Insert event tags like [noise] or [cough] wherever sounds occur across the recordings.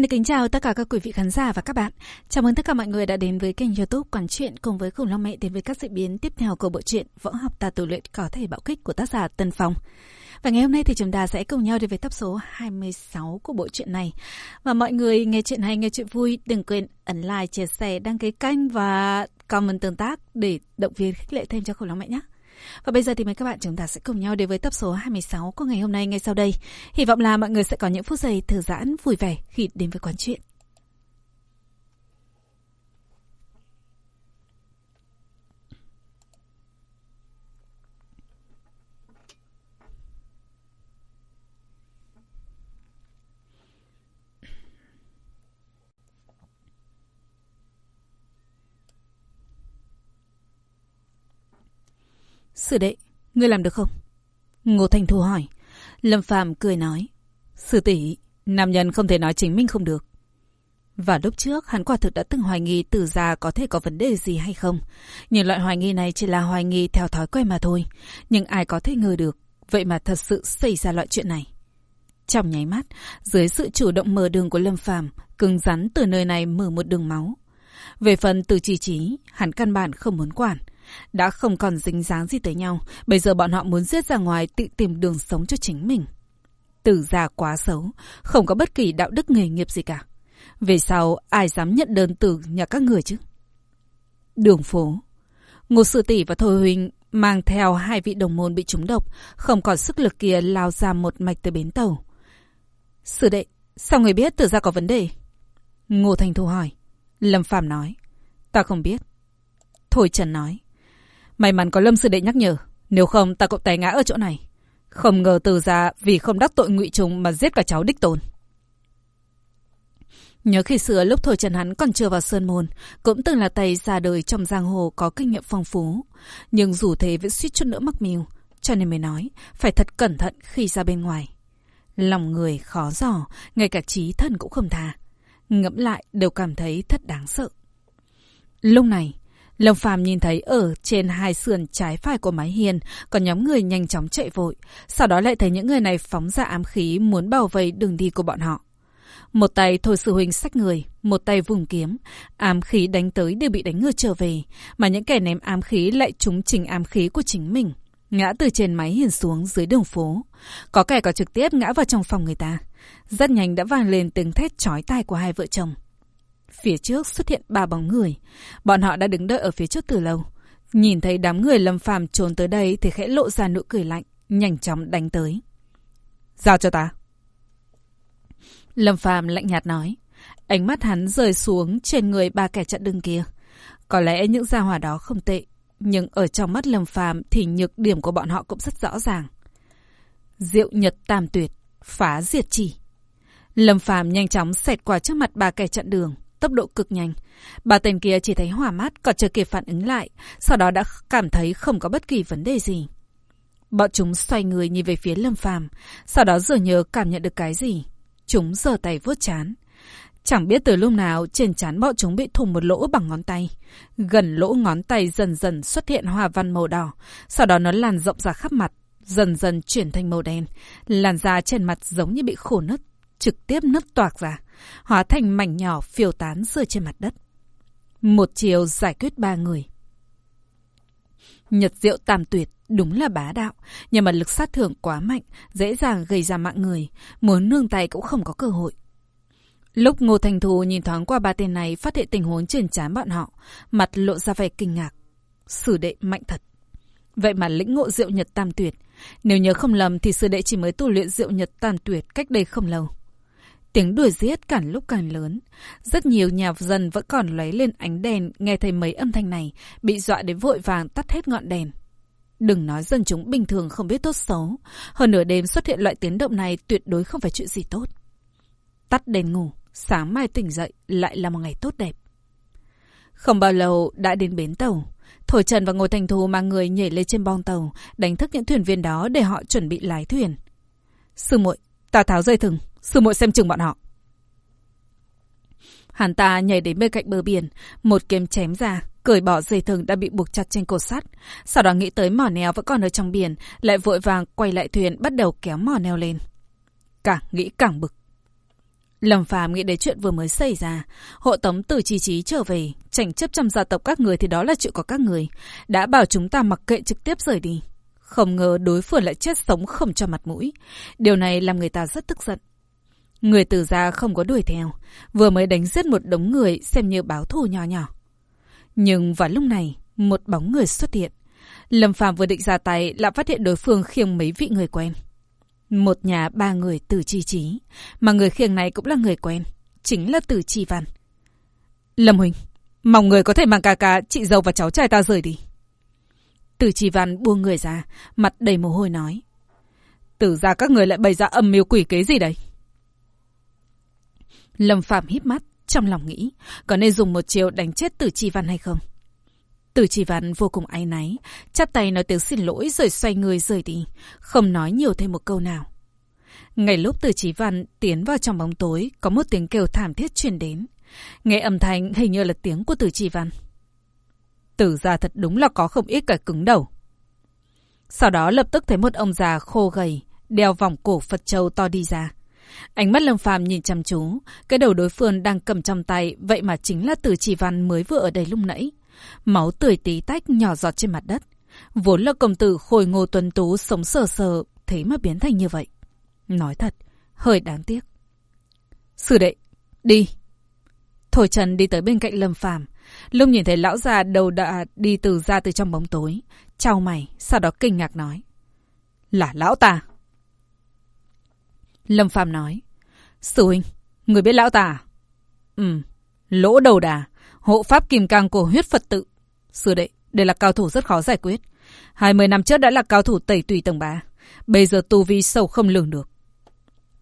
Xin được kính chào tất cả các quý vị khán giả và các bạn. Chào mừng tất cả mọi người đã đến với kênh youtube Quản Chuyện cùng với Khủng Long Mẹ đến với các diễn biến tiếp theo của bộ truyện Võ học tà tù luyện có thể bạo kích của tác giả Tân Phong. Và ngày hôm nay thì chúng ta sẽ cùng nhau đến với tập số 26 của bộ truyện này. Và mọi người nghe chuyện hay, nghe chuyện vui, đừng quên ấn like, chia sẻ, đăng ký kênh và comment tương tác để động viên khích lệ thêm cho Khủng Long Mẹ nhé. Và bây giờ thì mời các bạn chúng ta sẽ cùng nhau đến với tập số 26 của ngày hôm nay ngay sau đây. Hy vọng là mọi người sẽ có những phút giây thư giãn, vui vẻ khi đến với quán chuyện. Sư đệ, ngươi làm được không? Ngô Thành Thu hỏi. Lâm Phàm cười nói. Sư tỷ, nam nhân không thể nói chính mình không được. Và lúc trước, hắn quả thực đã từng hoài nghi tử già có thể có vấn đề gì hay không. Nhưng loại hoài nghi này chỉ là hoài nghi theo thói quen mà thôi. Nhưng ai có thể ngờ được, vậy mà thật sự xảy ra loại chuyện này. Trong nháy mắt, dưới sự chủ động mở đường của Lâm Phàm, cứng rắn từ nơi này mở một đường máu. Về phần từ chỉ trí, hắn căn bản không muốn quản. Đã không còn dính dáng gì tới nhau, bây giờ bọn họ muốn giết ra ngoài tự tìm đường sống cho chính mình. Tử già quá xấu, không có bất kỳ đạo đức nghề nghiệp gì cả. Về sau, ai dám nhận đơn từ nhà các người chứ? Đường phố. Ngô Sư Tỷ và Thôi Huynh mang theo hai vị đồng môn bị trúng độc, không còn sức lực kia lao ra một mạch tới bến tàu. Sư đệ, sao người biết tử gia có vấn đề? Ngô Thành Thu hỏi. Lâm Phàm nói. Ta không biết. Thôi Trần nói. May mắn có Lâm Sư Đệ nhắc nhở. Nếu không ta cũng té ngã ở chỗ này. Không ngờ từ ra vì không đắc tội ngụy trùng mà giết cả cháu đích tôn. Nhớ khi xưa lúc Thôi Trần hắn còn chưa vào Sơn Môn, cũng từng là tay ra đời trong giang hồ có kinh nghiệm phong phú. Nhưng dù thế vẫn suýt chút nữa mắc mưu, cho nên mới nói, phải thật cẩn thận khi ra bên ngoài. Lòng người khó dò, ngay cả trí thân cũng không tha. Ngẫm lại đều cảm thấy thật đáng sợ. Lúc này, Lâm Phàm nhìn thấy ở trên hai sườn trái phải của mái hiên có nhóm người nhanh chóng chạy vội, sau đó lại thấy những người này phóng ra ám khí muốn bảo vệ đường đi của bọn họ. Một tay thôi sư huynh sách người, một tay vùng kiếm, ám khí đánh tới đều bị đánh ngược trở về, mà những kẻ ném ám khí lại trúng trình ám khí của chính mình, ngã từ trên máy hiền xuống dưới đường phố. Có kẻ có trực tiếp ngã vào trong phòng người ta. Rất nhanh đã vang lên tiếng thét chói tai của hai vợ chồng. Phía trước xuất hiện ba bóng người. Bọn họ đã đứng đợi ở phía trước từ lâu. Nhìn thấy đám người lâm phàm trốn tới đây thì khẽ lộ ra nụ cười lạnh, nhanh chóng đánh tới. Giao cho ta. Lâm phàm lạnh nhạt nói. Ánh mắt hắn rơi xuống trên người ba kẻ chặn đường kia. Có lẽ những gia hỏa đó không tệ, nhưng ở trong mắt Lâm phàm thì nhược điểm của bọn họ cũng rất rõ ràng. Diệu nhật tam tuyệt, phá diệt chỉ. Lâm phàm nhanh chóng xẹt qua trước mặt ba kẻ chặn đường tốc độ cực nhanh. Bà tên kia chỉ thấy hỏa mắt còn chưa kịp phản ứng lại, sau đó đã cảm thấy không có bất kỳ vấn đề gì. Bọn chúng xoay người nhìn về phía Lâm Phàm, sau đó dường nhớ cảm nhận được cái gì. Chúng giơ tay vuốt chán. Chẳng biết từ lúc nào trên chán bọn chúng bị thủng một lỗ bằng ngón tay. Gần lỗ ngón tay dần dần xuất hiện hoa văn màu đỏ, sau đó nó lan rộng ra khắp mặt, dần dần chuyển thành màu đen. Làn da trên mặt giống như bị khổ nứt, trực tiếp nứt toạc ra hóa thành mảnh nhỏ phiêu tán rơi trên mặt đất. Một chiều giải quyết ba người. Nhật diệu tam tuyệt đúng là bá đạo, nhưng mà lực sát thương quá mạnh, dễ dàng gây ra mạng người, muốn nương tay cũng không có cơ hội. Lúc Ngô Thành Thù nhìn thoáng qua ba tên này phát hiện tình huống trên trán bọn họ, mặt lộ ra vẻ kinh ngạc. Sử đệ mạnh thật. Vậy mà lĩnh ngộ diệu nhật tam tuyệt. Nếu nhớ không lầm thì sư đệ chỉ mới tu luyện diệu nhật tam tuyệt cách đây không lâu. Tiếng đuổi giết càng lúc càng lớn. Rất nhiều nhà dân vẫn còn lấy lên ánh đèn nghe thấy mấy âm thanh này, bị dọa đến vội vàng tắt hết ngọn đèn. Đừng nói dân chúng bình thường không biết tốt xấu. Hơn nửa đêm xuất hiện loại tiếng động này tuyệt đối không phải chuyện gì tốt. Tắt đèn ngủ, sáng mai tỉnh dậy lại là một ngày tốt đẹp. Không bao lâu đã đến bến tàu. Thổi Trần và Ngô Thành Thù mang người nhảy lên trên bong tàu, đánh thức những thuyền viên đó để họ chuẩn bị lái thuyền. Sư muội, ta tháo dây thừng, Sư muội xem chừng bọn họ. Hắn ta nhảy đến bên cạnh bờ biển, một kiếm chém ra, cởi bỏ dây thừng đã bị buộc chặt trên cột sắt. Sau đó nghĩ tới mỏ neo vẫn còn ở trong biển, lại vội vàng quay lại thuyền bắt đầu kéo mỏ neo lên. Càng nghĩ càng bực. Lâm Phàm nghĩ đến chuyện vừa mới xảy ra, hộ tống từ chi trí trở về, tranh chấp trong gia tộc các người thì đó là chuyện của các người, đã bảo chúng ta mặc kệ trực tiếp rời đi. Không ngờ đối phương lại chết sống không cho mặt mũi. Điều này làm người ta rất tức giận. Người từ gia không có đuổi theo, vừa mới đánh giết một đống người xem như báo thù nhỏ nhỏ. Nhưng vào lúc này, một bóng người xuất hiện. Lâm Phàm vừa định ra tay lại phát hiện đối phương khiêng mấy vị người quen. Một nhà ba người từ chi trí, mà người khiêng này cũng là người quen, chính là từ chi văn. Lâm Huỳnh, mong người có thể mang ca ca, chị dâu và cháu trai ta rời đi. Từ chi văn buông người ra, mặt đầy mồ hôi nói. Tử ra các người lại bày ra âm mưu quỷ kế gì đấy? Lâm Phạm híp mắt, trong lòng nghĩ, có nên dùng một chiều đánh chết Tử Chi Văn hay không? Tử Chi Văn vô cùng áy náy, chắp tay nói tiếng xin lỗi rồi xoay người rời đi, không nói nhiều thêm một câu nào. Ngay lúc Tử Chi Văn tiến vào trong bóng tối, có một tiếng kêu thảm thiết truyền đến. Nghe âm thanh hình như là tiếng của Tử Chi Văn. Tử ra thật đúng là có không ít cả cứng đầu. Sau đó lập tức thấy một ông già khô gầy, đeo vòng cổ Phật Châu to đi ra. Ánh mắt Lâm Phàm nhìn chăm chú, cái đầu đối phương đang cầm trong tay, vậy mà chính là Tử Chỉ Văn mới vừa ở đây lúc nãy. Máu tươi tí tách nhỏ giọt trên mặt đất. Vốn là công tử khôi ngô tuấn tú sống sờ sờ, thế mà biến thành như vậy. Nói thật, hơi đáng tiếc. Sư đệ, đi. Thổi Trần đi tới bên cạnh Lâm Phàm, lúc nhìn thấy lão già đầu đã đi từ ra từ trong bóng tối, chào mày, sau đó kinh ngạc nói: "Là lão ta?" Lâm Phàm nói. Sư huynh, người biết lão tà? Ừ, lỗ đầu đà, hộ pháp kìm cang của huyết Phật tự. Sư đệ, đây là cao thủ rất khó giải quyết. 20 năm trước đã là cao thủ tẩy tùy tầng bá. Bây giờ tu vi sâu không lường được.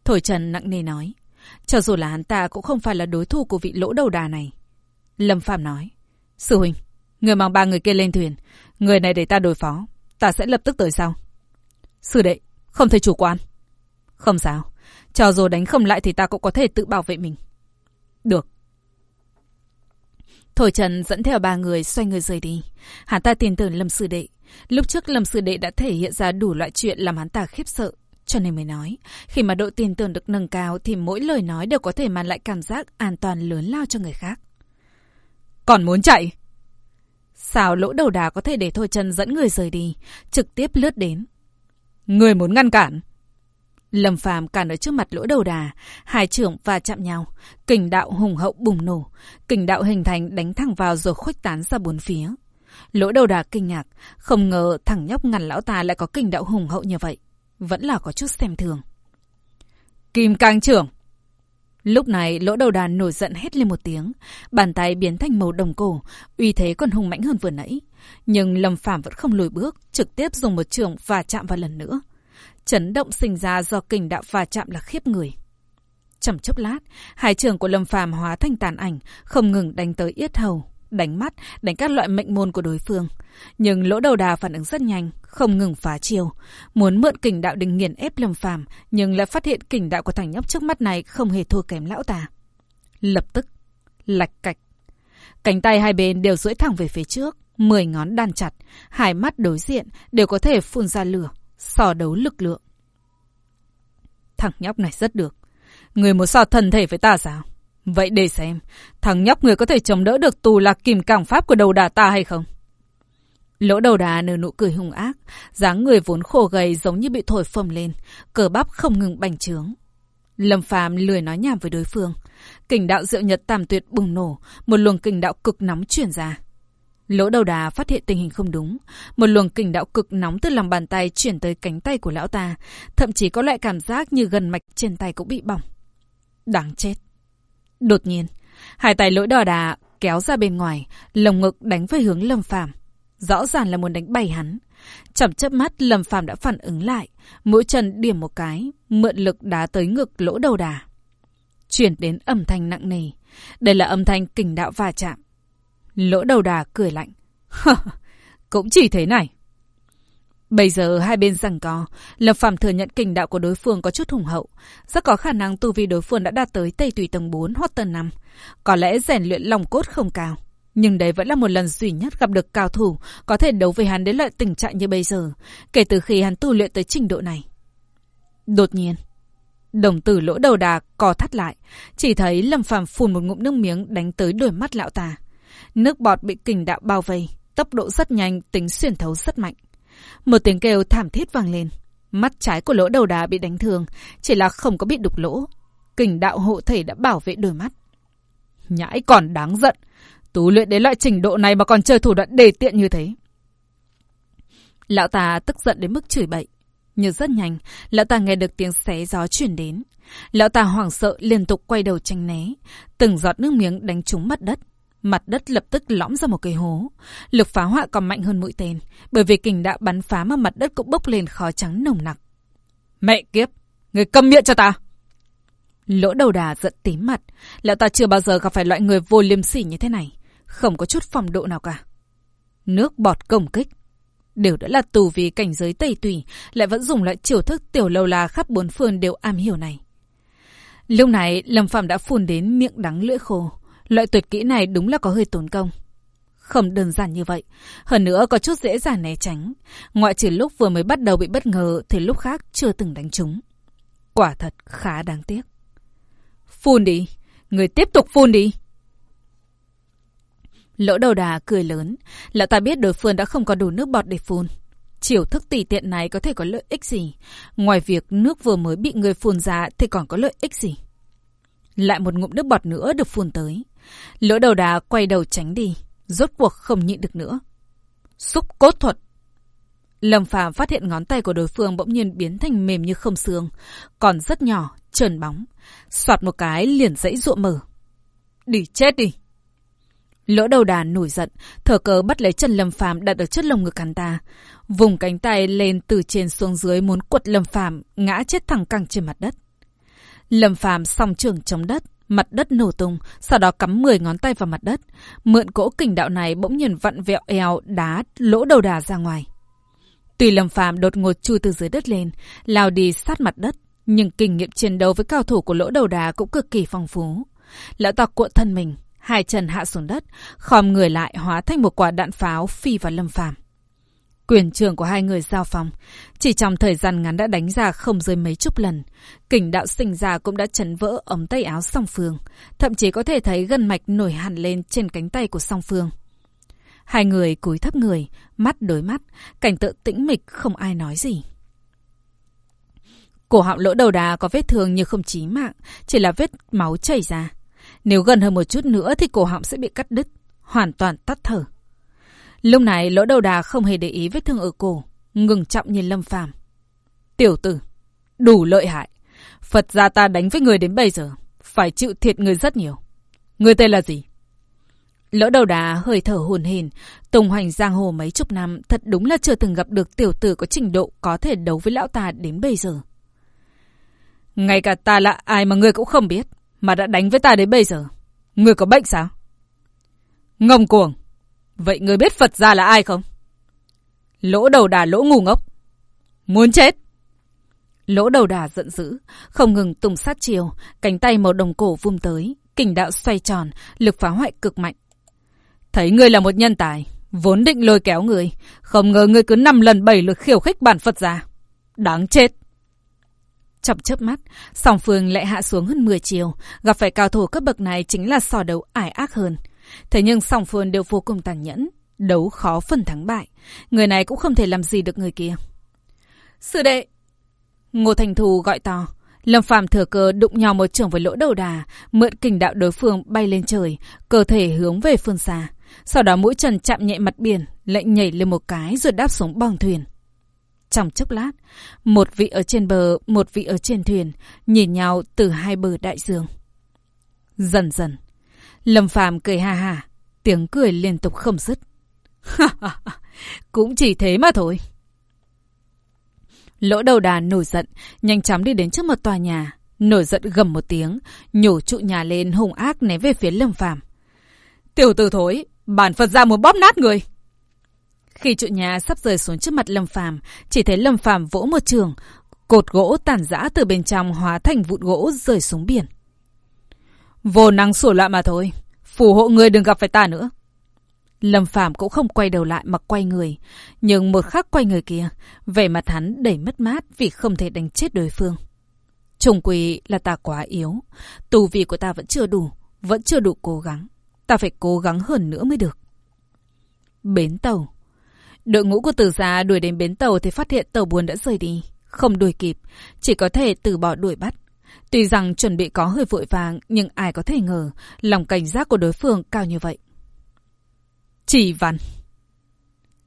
Thổi Trần nặng nề nói. Cho dù là hắn ta cũng không phải là đối thủ của vị lỗ đầu đà này. Lâm Phạm nói. Sư huynh, người mang ba người kia lên thuyền. Người này để ta đối phó. Ta sẽ lập tức tới sau. Sư đệ, không thể chủ quan. Không sao. Cho dù đánh không lại thì ta cũng có thể tự bảo vệ mình. Được. Thổi Trần dẫn theo ba người xoay người rời đi. Hắn ta tin tưởng Lâm Sư Đệ. Lúc trước Lâm Sư Đệ đã thể hiện ra đủ loại chuyện làm hắn ta khiếp sợ. Cho nên mới nói, khi mà độ tin tưởng được nâng cao thì mỗi lời nói đều có thể mang lại cảm giác an toàn lớn lao cho người khác. Còn muốn chạy? Sao lỗ đầu đà có thể để Thôi Trần dẫn người rời đi, trực tiếp lướt đến? Người muốn ngăn cản? Lâm Phàm cản ở trước mặt lỗ đầu đà, hai trưởng và chạm nhau, kình đạo hùng hậu bùng nổ, kình đạo hình thành đánh thẳng vào rồi khuếch tán ra bốn phía. Lỗ đầu đà kinh ngạc, không ngờ thằng nhóc ngăn lão ta lại có kình đạo hùng hậu như vậy, vẫn là có chút xem thường. Kim cang trưởng! Lúc này lỗ đầu đà nổi giận hét lên một tiếng, bàn tay biến thành màu đồng cổ, uy thế còn hùng mãnh hơn vừa nãy. Nhưng Lâm Phàm vẫn không lùi bước, trực tiếp dùng một trường và chạm vào lần nữa. Chấn động sinh ra do kình đạo va chạm là khiếp người. Trong chốc lát, hai trường của Lâm Phàm hóa thành tàn ảnh, không ngừng đánh tới yết hầu, đánh mắt, đánh các loại mệnh môn của đối phương. Nhưng lỗ đầu đà phản ứng rất nhanh, không ngừng phá chiều. Muốn mượn kình đạo đình nghiền ép Lâm Phàm nhưng lại phát hiện kình đạo của thằng nhóc trước mắt này không hề thua kém lão ta. Lập tức, lạch cạch. Cánh tay hai bên đều duỗi thẳng về phía trước, mười ngón đan chặt, hai mắt đối diện đều có thể phun ra lửa, so đấu lực lượng. Thằng nhóc này rất được. Người muốn so thân thể với ta sao? Vậy để xem, thằng nhóc người có thể chống đỡ được tù lạc kìm cảng pháp của đầu đà ta hay không? Lỗ đầu đà nở nụ cười hung ác, dáng người vốn khổ gầy giống như bị thổi phồng lên, cờ bắp không ngừng bành trướng. Lâm Phàm lười nói nhảm với đối phương. Kình đạo diệu nhật tam tuyệt bùng nổ, một luồng kình đạo cực nóng truyền ra. Lỗ đầu đà phát hiện tình hình không đúng. Một luồng kình đạo cực nóng từ lòng bàn tay chuyển tới cánh tay của lão ta. Thậm chí có loại cảm giác như gần mạch trên tay cũng bị bỏng. Đáng chết. Đột nhiên, hai tay lỗ đỏ đà kéo ra bên ngoài, lồng ngực đánh về hướng Lâm Phàm Rõ ràng là muốn đánh bay hắn. Chậm chớp mắt Lâm Phàm đã phản ứng lại, mũi chân điểm một cái, mượn lực đá tới ngực lỗ đầu đà. Chuyển đến âm thanh nặng nề. Đây là âm thanh kình đạo va chạm. Lỗ đầu đà cười lạnh. [laughs] Cũng chỉ thế này. Bây giờ hai bên rằng có Lập Phạm thừa nhận kình đạo của đối phương có chút hùng hậu. Rất có khả năng tu vi đối phương đã đạt tới Tây Tùy tầng 4 hoặc tầng 5. Có lẽ rèn luyện lòng cốt không cao. Nhưng đấy vẫn là một lần duy nhất gặp được cao thủ có thể đấu với hắn đến loại tình trạng như bây giờ, kể từ khi hắn tu luyện tới trình độ này. Đột nhiên, Đồng tử lỗ đầu đà co thắt lại, chỉ thấy Lâm Phàm phun một ngụm nước miếng đánh tới đôi mắt lão ta. Nước bọt bị kình đạo bao vây, tốc độ rất nhanh, tính xuyên thấu rất mạnh. Một tiếng kêu thảm thiết vang lên. Mắt trái của lỗ đầu đá bị đánh thương, chỉ là không có bị đục lỗ. Kình đạo hộ thể đã bảo vệ đôi mắt. Nhãi còn đáng giận. Tú luyện đến loại trình độ này mà còn chơi thủ đoạn đề tiện như thế. Lão ta tức giận đến mức chửi bậy. Nhưng rất nhanh, lão ta nghe được tiếng xé gió chuyển đến. Lão ta hoảng sợ liên tục quay đầu tranh né. Từng giọt nước miếng đánh trúng mặt đất. Mặt đất lập tức lõm ra một cái hố. Lực phá hoại còn mạnh hơn mũi tên. Bởi vì kình đạo bắn phá mà mặt đất cũng bốc lên khói trắng nồng nặc. Mẹ kiếp! Người câm miệng cho ta! Lỗ đầu đà giận tím mặt. Lão ta chưa bao giờ gặp phải loại người vô liêm sỉ như thế này. Không có chút phòng độ nào cả. Nước bọt công kích. Đều đã là tù vì cảnh giới tây tùy, lại vẫn dùng loại chiều thức tiểu lâu la khắp bốn phương đều am hiểu này. Lúc này, Lâm Phạm đã phun đến miệng đắng lưỡi khô. Loại tuyệt kỹ này đúng là có hơi tốn công. Không đơn giản như vậy. Hơn nữa có chút dễ dàng né tránh. Ngoại trừ lúc vừa mới bắt đầu bị bất ngờ, thì lúc khác chưa từng đánh trúng. Quả thật khá đáng tiếc. Phun đi. Người tiếp tục phun đi. Lỗ đầu đà cười lớn. Lão ta biết đối phương đã không có đủ nước bọt để phun. Chiều thức tỷ tiện này có thể có lợi ích gì? Ngoài việc nước vừa mới bị người phun ra thì còn có lợi ích gì? Lại một ngụm nước bọt nữa được phun tới. Lỗ đầu đà quay đầu tránh đi. Rốt cuộc không nhịn được nữa. Xúc cốt thuật. Lâm Phàm phát hiện ngón tay của đối phương bỗng nhiên biến thành mềm như không xương. Còn rất nhỏ, trơn bóng. Soạt một cái liền dãy ruộng mở. Đi chết đi. Lỗ đầu đà nổi giận, thở cờ bắt lấy chân Lâm Phàm đặt ở chất lồng ngực hắn ta. Vùng cánh tay lên từ trên xuống dưới muốn quật Lâm Phàm ngã chết thẳng cẳng trên mặt đất. Lâm Phàm song trường chống đất, mặt đất nổ tung, sau đó cắm 10 ngón tay vào mặt đất. Mượn cỗ kình đạo này bỗng nhiên vặn vẹo eo đá lỗ đầu đà ra ngoài. Tùy Lâm Phàm đột ngột chui từ dưới đất lên, lao đi sát mặt đất, nhưng kinh nghiệm chiến đấu với cao thủ của lỗ đầu đà cũng cực kỳ phong phú. Lão ta cuộn thân mình, hai chân hạ xuống đất, khom người lại hóa thành một quả đạn pháo phi vào Lâm Phàm. Quyền trường của hai người giao phòng, chỉ trong thời gian ngắn đã đánh ra không dưới mấy chục lần. Kình đạo sinh ra cũng đã chấn vỡ ống tay áo song phương, thậm chí có thể thấy gân mạch nổi hẳn lên trên cánh tay của song phương. Hai người cúi thấp người, mắt đối mắt, cảnh tượng tĩnh mịch không ai nói gì. Cổ họng lỗ đầu đà có vết thương nhưng không chí mạng, chỉ là vết máu chảy ra. Nếu gần hơn một chút nữa thì cổ họng sẽ bị cắt đứt, hoàn toàn tắt thở. Lúc này lỗ đầu đà không hề để ý vết thương ở cổ, ngừng trọng nhìn Lâm Phàm. Tiểu tử, đủ lợi hại. Phật gia ta đánh với người đến bây giờ, phải chịu thiệt người rất nhiều. Người tên là gì? Lỗ đầu đà hơi thở hồn hển, tùng hoành giang hồ mấy chục năm, thật đúng là chưa từng gặp được tiểu tử có trình độ có thể đấu với lão ta đến bây giờ. Ngay cả ta là ai mà ngươi cũng không biết, mà đã đánh với ta đến bây giờ. Ngươi có bệnh sao? Ngông cuồng. Vậy ngươi biết Phật gia là ai không? Lỗ đầu đà lỗ ngu ngốc. Muốn chết. Lỗ đầu đà giận dữ, không ngừng tung sát chiều, cánh tay màu đồng cổ vung tới, kình đạo xoay tròn, lực phá hoại cực mạnh. Thấy ngươi là một nhân tài, vốn định lôi kéo người, không ngờ ngươi cứ năm lần bảy lượt khiêu khích bản Phật gia. Đáng chết. Trong chớp mắt, song phương lại hạ xuống hơn 10 chiều, gặp phải cao thủ cấp bậc này chính là sò đấu ải ác hơn. Thế nhưng song phương đều vô cùng tàn nhẫn, đấu khó phần thắng bại, người này cũng không thể làm gì được người kia. Sư đệ! Ngô Thành Thù gọi to. Lâm Phàm thừa cơ đụng nhau một trường với lỗ đầu đà, mượn kình đạo đối phương bay lên trời, cơ thể hướng về phương xa. Sau đó mũi trần chạm nhẹ mặt biển, lệnh nhảy lên một cái rồi đáp xuống bong thuyền. Trong chốc lát, một vị ở trên bờ, một vị ở trên thuyền, nhìn nhau từ hai bờ đại dương. Dần dần, Lâm Phàm cười ha ha, tiếng cười liên tục không dứt. [laughs] Cũng chỉ thế mà thôi. Lỗ đầu đàn nổi giận, nhanh chóng đi đến trước một tòa nhà, nổi giận gầm một tiếng, nhổ trụ nhà lên hung ác né về phía Lâm Phàm. Tiểu tử thối, bản Phật ra muốn bóp nát người. Khi trụ nhà sắp rơi xuống trước mặt Lâm Phàm, chỉ thấy Lâm Phàm vỗ một trường, cột gỗ tàn rã từ bên trong hóa thành vụn gỗ rơi xuống biển. Vô năng sủa loạn mà thôi, phù hộ người đừng gặp phải ta nữa. Lâm Phàm cũng không quay đầu lại mà quay người, nhưng một khắc quay người kia, vẻ mặt hắn đầy mất mát vì không thể đánh chết đối phương. Trùng quỳ là ta quá yếu. Tù vi của ta vẫn chưa đủ, vẫn chưa đủ cố gắng. Ta phải cố gắng hơn nữa mới được. Bến tàu. Đội ngũ của tử gia đuổi đến bến tàu thì phát hiện tàu buồn đã rời đi. Không đuổi kịp, chỉ có thể từ bỏ đuổi bắt. Tuy rằng chuẩn bị có hơi vội vàng, nhưng ai có thể ngờ lòng cảnh giác của đối phương cao như vậy. Chỉ vặn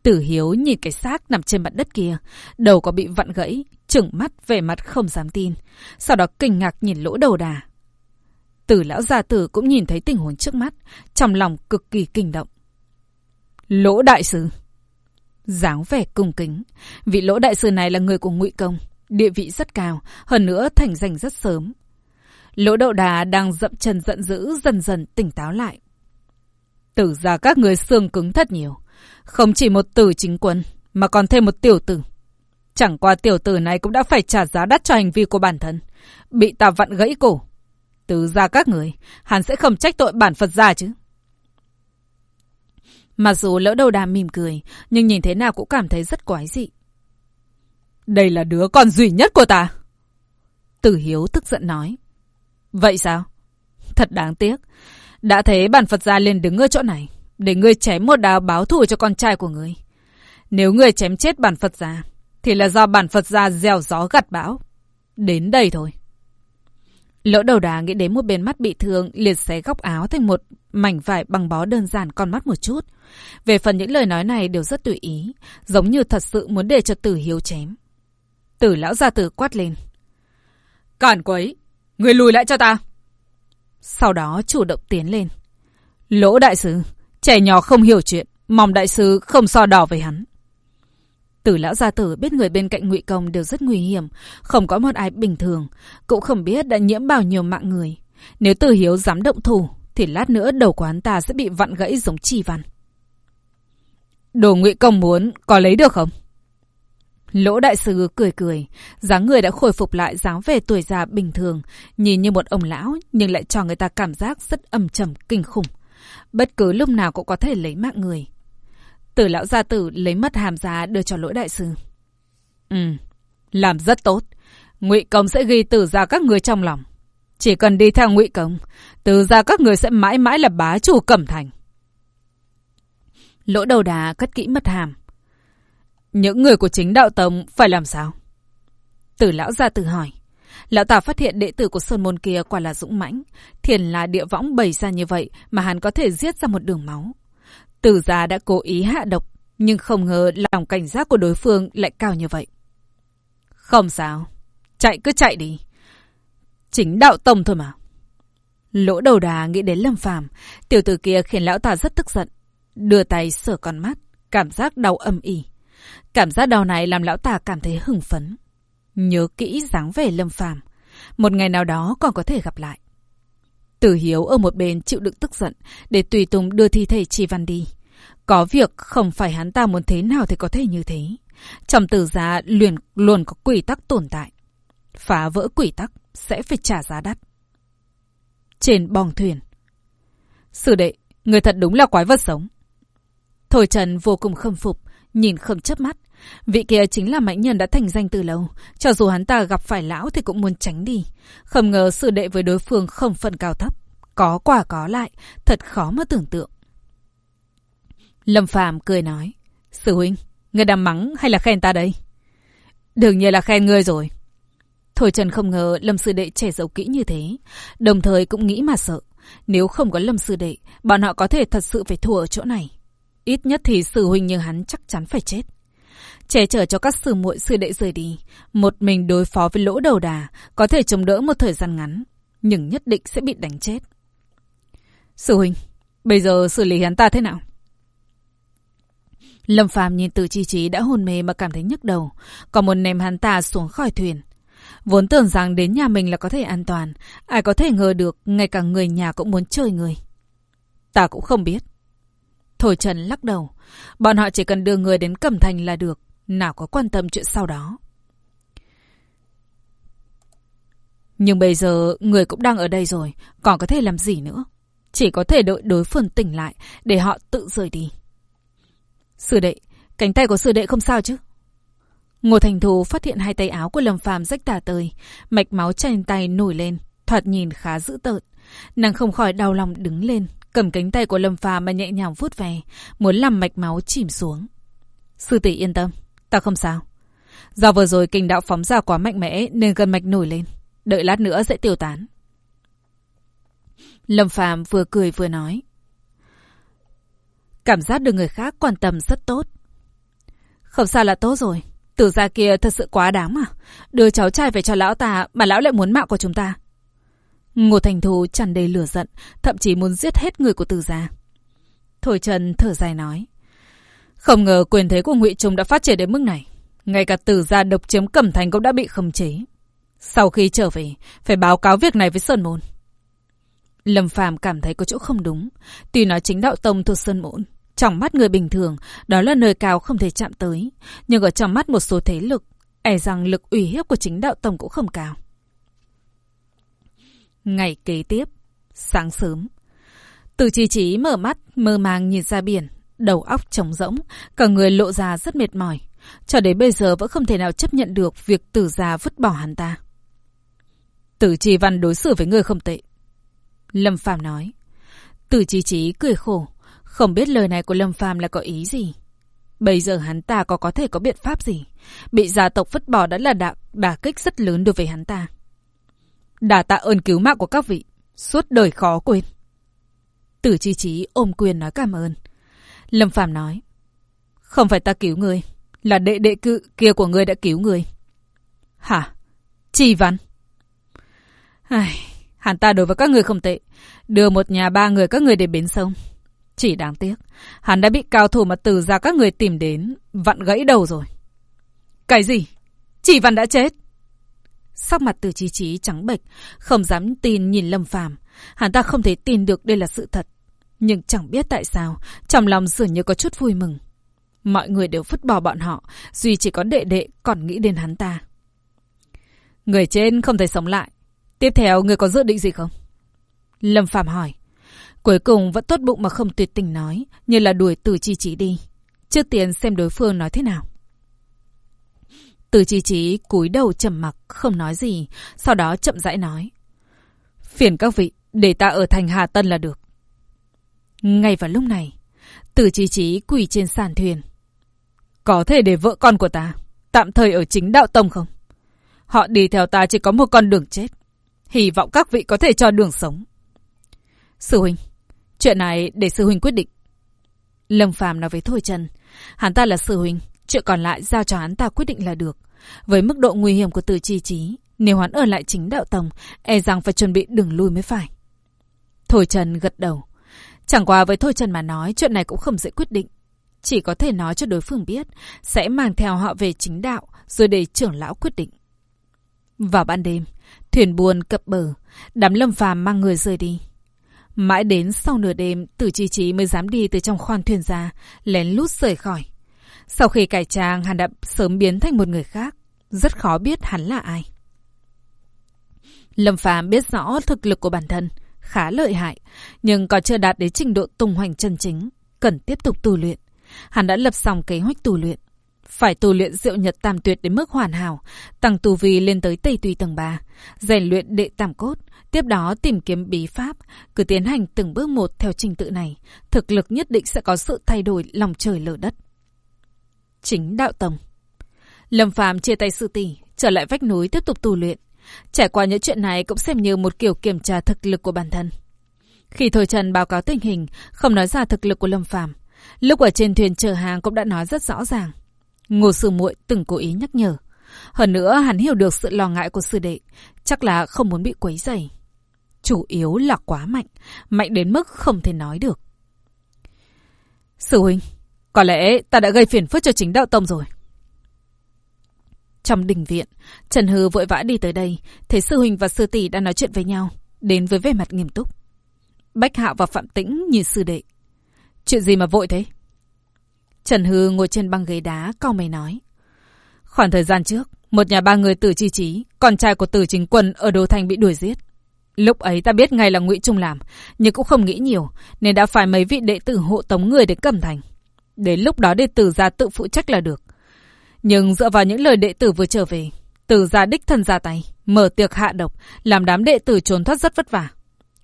Tử Hiếu nhìn cái xác nằm trên mặt đất kia, đầu có bị vặn gãy, trừng mắt về mặt không dám tin. Sau đó kinh ngạc nhìn lỗ đầu đà. Tử lão gia tử cũng nhìn thấy tình huống trước mắt, trong lòng cực kỳ kinh động. Lỗ đại sư dáng vẻ cung kính. Vị lỗ đại sư này là người của ngụy Công, địa vị rất cao, hơn nữa thành danh rất sớm. Lỗ đậu đà đang dậm chân giận dữ dần dần tỉnh táo lại. Tử ra các người xương cứng thật nhiều. Không chỉ một tử chính quân, mà còn thêm một tiểu tử. Chẳng qua tiểu tử này cũng đã phải trả giá đắt cho hành vi của bản thân. Bị ta vặn gãy cổ. Tử ra các người, hắn sẽ không trách tội bản Phật gia chứ. Mặc dù lỡ đầu đà mỉm cười, nhưng nhìn thế nào cũng cảm thấy rất quái dị. Đây là đứa con duy nhất của ta. Tử Hiếu tức giận nói. Vậy sao? Thật đáng tiếc. Đã thế bản Phật gia lên đứng ở chỗ này, để ngươi chém một đào báo thù cho con trai của ngươi. Nếu ngươi chém chết bản Phật gia, thì là do bản Phật gia gieo gió gặt bão. Đến đây thôi. Lỗ đầu đà nghĩ đến một bên mắt bị thương, liệt xé góc áo thành một mảnh vải bằng bó đơn giản con mắt một chút. Về phần những lời nói này đều rất tùy ý, giống như thật sự muốn để cho tử hiếu chém. Tử lão gia tử quát lên. Cản quấy, người lùi lại cho ta. Sau đó chủ động tiến lên. Lỗ đại sứ, trẻ nhỏ không hiểu chuyện, mong đại sứ không so đỏ với hắn. Tử lão gia tử biết người bên cạnh ngụy công đều rất nguy hiểm, không có một ai bình thường, cũng không biết đã nhiễm bao nhiêu mạng người. Nếu Tử Hiếu dám động thủ, thì lát nữa đầu quán ta sẽ bị vặn gãy giống chi văn. Đồ ngụy công muốn, có lấy được không? Lỗ đại sư cười cười, dáng người đã khôi phục lại dáng vẻ tuổi già bình thường, nhìn như một ông lão nhưng lại cho người ta cảm giác rất âm trầm kinh khủng. Bất cứ lúc nào cũng có thể lấy mạng người. Tử lão gia tử lấy mất hàm giá đưa cho lỗi đại sư. Ừ, làm rất tốt. Ngụy công sẽ ghi tử ra các người trong lòng. Chỉ cần đi theo ngụy công, tử ra các người sẽ mãi mãi là bá chủ cẩm thành. Lỗ đầu đà cất kỹ mất hàm. Những người của chính đạo tông phải làm sao? Tử lão ra tự hỏi. Lão ta phát hiện đệ tử của Sơn Môn kia quả là dũng mãnh. Thiền là địa võng bày ra như vậy mà hắn có thể giết ra một đường máu. Tử gia đã cố ý hạ độc, nhưng không ngờ lòng cảnh giác của đối phương lại cao như vậy. Không sao, chạy cứ chạy đi. Chính đạo tông thôi mà. Lỗ đầu đà nghĩ đến Lâm Phàm, tiểu tử kia khiến lão ta rất tức giận, đưa tay sửa con mắt, cảm giác đau âm ỉ. Cảm giác đau này làm lão tà cảm thấy hưng phấn. Nhớ kỹ dáng vẻ Lâm Phàm, một ngày nào đó còn có thể gặp lại. Tử Hiếu ở một bên chịu đựng tức giận để tùy tùng đưa thi thể Chi Văn đi. Có việc không phải hắn ta muốn thế nào thì có thể như thế. Trong tử giá liền luôn có quỷ tắc tồn tại. Phá vỡ quỷ tắc sẽ phải trả giá đắt. Trên bong thuyền. Sư đệ, người thật đúng là quái vật sống. Thôi Trần vô cùng khâm phục, nhìn không chớp mắt. Vị kia chính là mãnh nhân đã thành danh từ lâu. Cho dù hắn ta gặp phải lão thì cũng muốn tránh đi. Không ngờ sư đệ với đối phương không phân cao thấp. Có quả có lại, thật khó mà tưởng tượng. Lâm Phàm cười nói. Sư huynh, người đang mắng hay là khen ta đây? Đương nhiên là khen ngươi rồi. Thôi Trần không ngờ Lâm Sư Đệ trẻ giấu kỹ như thế. Đồng thời cũng nghĩ mà sợ. Nếu không có Lâm Sư Đệ, bọn họ có thể thật sự phải thua ở chỗ này. Ít nhất thì sư huynh như hắn chắc chắn phải chết. Che chở cho các sư muội sư đệ rời đi. Một mình đối phó với lỗ đầu đà, có thể chống đỡ một thời gian ngắn. Nhưng nhất định sẽ bị đánh chết. Sư huynh, bây giờ xử lý hắn ta thế nào? Lâm Phàm nhìn từ chi trí đã hôn mê mà cảm thấy nhức đầu, còn muốn ném hắn ta xuống khỏi thuyền. Vốn tưởng rằng đến nhà mình là có thể an toàn, ai có thể ngờ được ngay cả người nhà cũng muốn chơi người. Ta cũng không biết. Thổi Trần lắc đầu, bọn họ chỉ cần đưa người đến Cẩm Thành là được, nào có quan tâm chuyện sau đó. Nhưng bây giờ người cũng đang ở đây rồi, còn có thể làm gì nữa? Chỉ có thể đợi đối phương tỉnh lại để họ tự rời đi. Sư đệ, cánh tay của sư đệ không sao chứ? Ngô Thành Thù phát hiện hai tay áo của Lâm Phàm rách tả tơi, mạch máu trên tay nổi lên, thoạt nhìn khá dữ tợn. Nàng không khỏi đau lòng đứng lên, cầm cánh tay của Lâm Phàm mà nhẹ nhàng vuốt về, muốn làm mạch máu chìm xuống. Sư tỷ yên tâm, ta không sao. Do vừa rồi kinh đạo phóng ra quá mạnh mẽ nên gân mạch nổi lên, đợi lát nữa sẽ tiêu tán. Lâm Phàm vừa cười vừa nói. Cảm giác được người khác quan tâm rất tốt. Không sao là tốt rồi. Tử gia kia thật sự quá đáng mà. Đưa cháu trai về cho lão ta mà lão lại muốn mạng của chúng ta. Ngô Thành Thù tràn đầy lửa giận, thậm chí muốn giết hết người của Tử gia. Thôi Trần thở dài nói. Không ngờ quyền thế của Ngụy Trung đã phát triển đến mức này. Ngay cả Tử gia độc chiếm Cẩm Thành cũng đã bị khống chế. Sau khi trở về, phải báo cáo việc này với Sơn Môn. Lâm Phàm cảm thấy có chỗ không đúng. Tuy nói chính đạo tông thuộc Sơn Môn, trong mắt người bình thường, đó là nơi cao không thể chạm tới. Nhưng ở trong mắt một số thế lực, e rằng lực ủy hiếp của chính đạo tông cũng không cao. Ngày kế tiếp, sáng sớm. Từ chi Chí mở mắt, mơ màng nhìn ra biển, đầu óc trống rỗng, cả người lộ ra rất mệt mỏi. Cho đến bây giờ vẫn không thể nào chấp nhận được việc tử già vứt bỏ hắn ta. Tử chi văn đối xử với người không tệ. Lâm Phàm nói. Tử chi Chí cười khổ, không biết lời này của Lâm Phàm là có ý gì. Bây giờ hắn ta có có thể có biện pháp gì? Bị gia tộc vứt bỏ đã là đả, đả kích rất lớn đối với hắn ta. Đà tạ ơn cứu mạng của các vị, suốt đời khó quên. Tử chi chí ôm quyền nói cảm ơn. Lâm Phàm nói, không phải ta cứu người, là đệ đệ cự kia của người đã cứu người. Hả? Chi văn? Ai, hắn ta đối với các người không tệ, đưa một nhà ba người các người đến bến sông. Chỉ đáng tiếc, hắn đã bị cao thủ mà từ ra các người tìm đến, vặn gãy đầu rồi. Cái gì? Chỉ văn đã chết. Sắc mặt từ chí chí trắng bệch, không dám tin nhìn Lâm Phàm Hắn ta không thể tin được đây là sự thật. Nhưng chẳng biết tại sao, trong lòng dường như có chút vui mừng. Mọi người đều vứt bỏ bọn họ, duy chỉ có đệ đệ còn nghĩ đến hắn ta. Người trên không thể sống lại. Tiếp theo, người có dự định gì không? Lâm Phạm hỏi. Cuối cùng vẫn tốt bụng mà không tuyệt tình nói, như là đuổi từ chi chỉ đi. Trước tiên xem đối phương nói thế nào. Từ chi trí cúi đầu trầm mặc, không nói gì, sau đó chậm rãi nói. Phiền các vị, để ta ở thành Hà Tân là được. Ngay vào lúc này, từ chi trí quỳ trên sàn thuyền. Có thể để vợ con của ta tạm thời ở chính đạo tông không? Họ đi theo ta chỉ có một con đường chết. Hy vọng các vị có thể cho đường sống. Sư huynh, chuyện này để sư huynh quyết định. Lâm Phàm nói với Thôi Trần, hắn ta là sư huynh, chuyện còn lại giao cho hắn ta quyết định là được. Với mức độ nguy hiểm của từ chi trí, nếu hắn ở lại chính đạo tông, e rằng phải chuẩn bị đường lui mới phải. Thôi Trần gật đầu. Chẳng qua với Thôi Trần mà nói, chuyện này cũng không dễ quyết định. Chỉ có thể nói cho đối phương biết, sẽ mang theo họ về chính đạo, rồi để trưởng lão quyết định. Vào ban đêm, thuyền buồn cập bờ, đám lâm phàm mang người rời đi. Mãi đến sau nửa đêm, tử chi trí mới dám đi từ trong khoang thuyền ra, lén lút rời khỏi. Sau khi cải trang, hắn đã sớm biến thành một người khác. Rất khó biết hắn là ai. Lâm Phàm biết rõ thực lực của bản thân, khá lợi hại, nhưng còn chưa đạt đến trình độ tung hoành chân chính, cần tiếp tục tu luyện. Hắn đã lập xong kế hoạch tu luyện. Phải tu luyện diệu nhật tam tuyệt đến mức hoàn hảo, tăng tu vi lên tới tây tùy tầng 3, rèn luyện đệ tam cốt, tiếp đó tìm kiếm bí pháp, cứ tiến hành từng bước một theo trình tự này, thực lực nhất định sẽ có sự thay đổi lòng trời lở đất. Chính đạo tông Lâm Phàm chia tay sư tỷ, trở lại vách núi tiếp tục tu luyện. Trải qua những chuyện này cũng xem như một kiểu kiểm tra thực lực của bản thân. Khi Thôi Trần báo cáo tình hình, không nói ra thực lực của Lâm Phàm, lúc ở trên thuyền chở hàng cũng đã nói rất rõ ràng. Ngô Sư Muội từng cố ý nhắc nhở. Hơn nữa hắn hiểu được sự lo ngại của sư đệ, chắc là không muốn bị quấy rầy. Chủ yếu là quá mạnh, mạnh đến mức không thể nói được. Sư huynh, có lẽ ta đã gây phiền phức cho chính đạo tông rồi. Trong đình viện, Trần Hư vội vã đi tới đây, thấy sư huynh và sư tỷ đang nói chuyện với nhau, đến với vẻ mặt nghiêm túc. Bách Hạo và Phạm Tĩnh nhìn sư đệ. Chuyện gì mà vội thế? Trần Hư ngồi trên băng ghế đá, cau mày nói. Khoảng thời gian trước, một nhà ba người tử chi trí, con trai của tử chính quân ở Đô Thành bị đuổi giết. Lúc ấy ta biết ngay là ngụy Trung làm, nhưng cũng không nghĩ nhiều, nên đã phải mấy vị đệ tử hộ tống người đến Cẩm Thành. Đến lúc đó đệ tử ra tự phụ trách là được. Nhưng dựa vào những lời đệ tử vừa trở về, tử ra đích thân ra tay, mở tiệc hạ độc, làm đám đệ tử trốn thoát rất vất vả.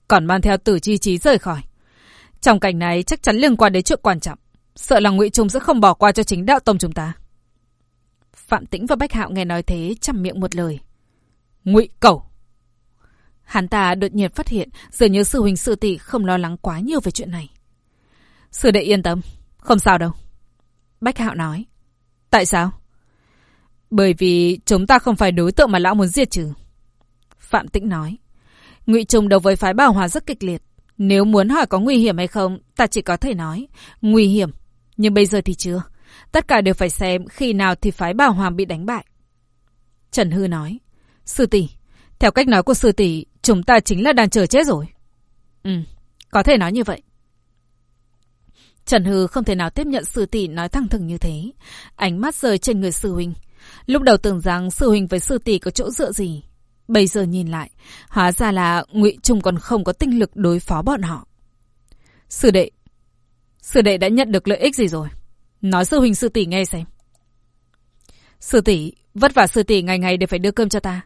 Còn mang theo tử chi trí rời khỏi. Trong cảnh này chắc chắn liên quan đến chuyện quan trọng. Sợ là ngụy Trung sẽ không bỏ qua cho chính đạo tông chúng ta. Phạm Tĩnh và Bách Hạo nghe nói thế chăm miệng một lời. Ngụy Cẩu. Hắn ta đột nhiên phát hiện dường như sư huynh sư tỷ không lo lắng quá nhiều về chuyện này. Sư đệ yên tâm, không sao đâu. Bách Hạo nói. Tại sao? Bởi vì chúng ta không phải đối tượng mà lão muốn diệt trừ. Phạm Tĩnh nói. Ngụy Trung đấu với phái bảo hòa rất kịch liệt. Nếu muốn hỏi có nguy hiểm hay không, ta chỉ có thể nói. Nguy hiểm. Nhưng bây giờ thì chưa. Tất cả đều phải xem khi nào thì phái bảo hòa bị đánh bại. Trần Hư nói. Sư tỷ, theo cách nói của sư tỷ, chúng ta chính là đang chờ chết rồi. Ừ, có thể nói như vậy. Trần Hư không thể nào tiếp nhận sư tỷ nói thẳng thừng như thế. Ánh mắt rơi trên người sư huynh. Lúc đầu tưởng rằng sư huynh với sư tỷ có chỗ dựa gì. Bây giờ nhìn lại, hóa ra là ngụy Trung còn không có tinh lực đối phó bọn họ. Sư đệ, sư đệ đã nhận được lợi ích gì rồi? Nói sư huynh sư tỷ nghe xem. Sư tỷ, vất vả sư tỷ ngày ngày đều phải đưa cơm cho ta.